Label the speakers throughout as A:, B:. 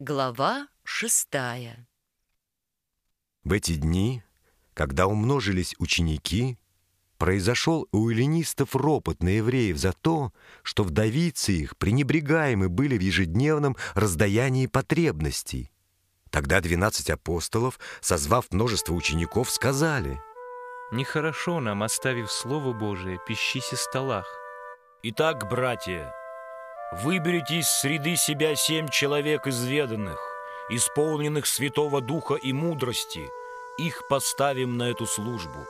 A: Глава шестая
B: В эти дни, когда умножились ученики, произошел у эллинистов ропот на евреев за то, что вдовицы их пренебрегаемы были в ежедневном раздаянии потребностей. Тогда двенадцать апостолов, созвав множество учеников, сказали,
C: Нехорошо нам, оставив Слово Божие, пищись и столах.
D: Итак, братья, выберите из среды себя семь человек изведанных, исполненных Святого Духа и мудрости, их поставим на эту службу,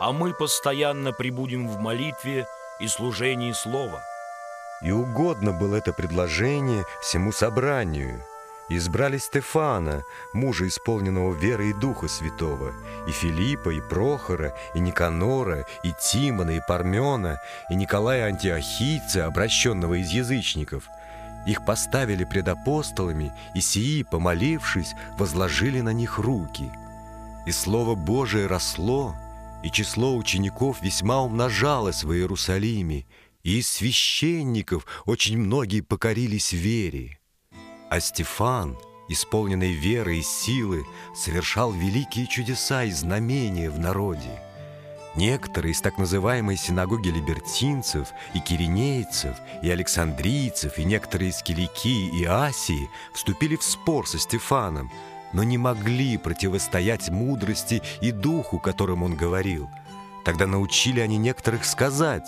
D: а мы постоянно прибудем в молитве и служении Слова.
B: И угодно было это предложение всему собранию — избрали Стефана, мужа, исполненного веры и Духа Святого, и Филиппа, и Прохора, и Никанора, и Тимона, и Пармена, и Николая Антиохийца, обращенного из язычников. Их поставили пред апостолами, и сии, помолившись, возложили на них руки. И Слово Божие росло, и число учеников весьма умножалось в Иерусалиме, и из священников очень многие покорились вере. А Стефан, исполненный веры и силы, совершал великие чудеса и знамения в народе. Некоторые из так называемой синагоги либертинцев и киринейцев, и александрийцев, и некоторые из Киликии и Асии вступили в спор со Стефаном, но не могли противостоять мудрости и духу, которым он говорил. Тогда научили они некоторых сказать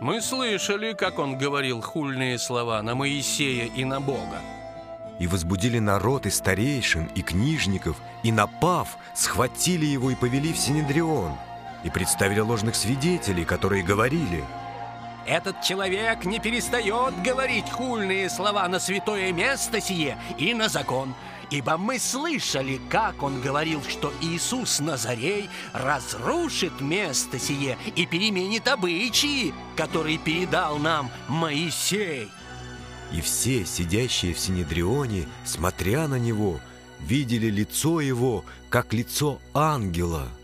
E: «Мы слышали, как он говорил хульные слова на Моисея и на Бога
B: и возбудили народ и старейшин, и книжников, и, напав, схватили его и повели в Синедрион, и представили ложных свидетелей, которые говорили
E: «Этот человек не перестает говорить хульные слова на святое место сие и на закон, ибо мы слышали, как он говорил, что Иисус Назарей разрушит место сие и переменит обычаи, которые передал нам Моисей».
B: И все, сидящие в Синедрионе, смотря на него, видели лицо его, как лицо ангела –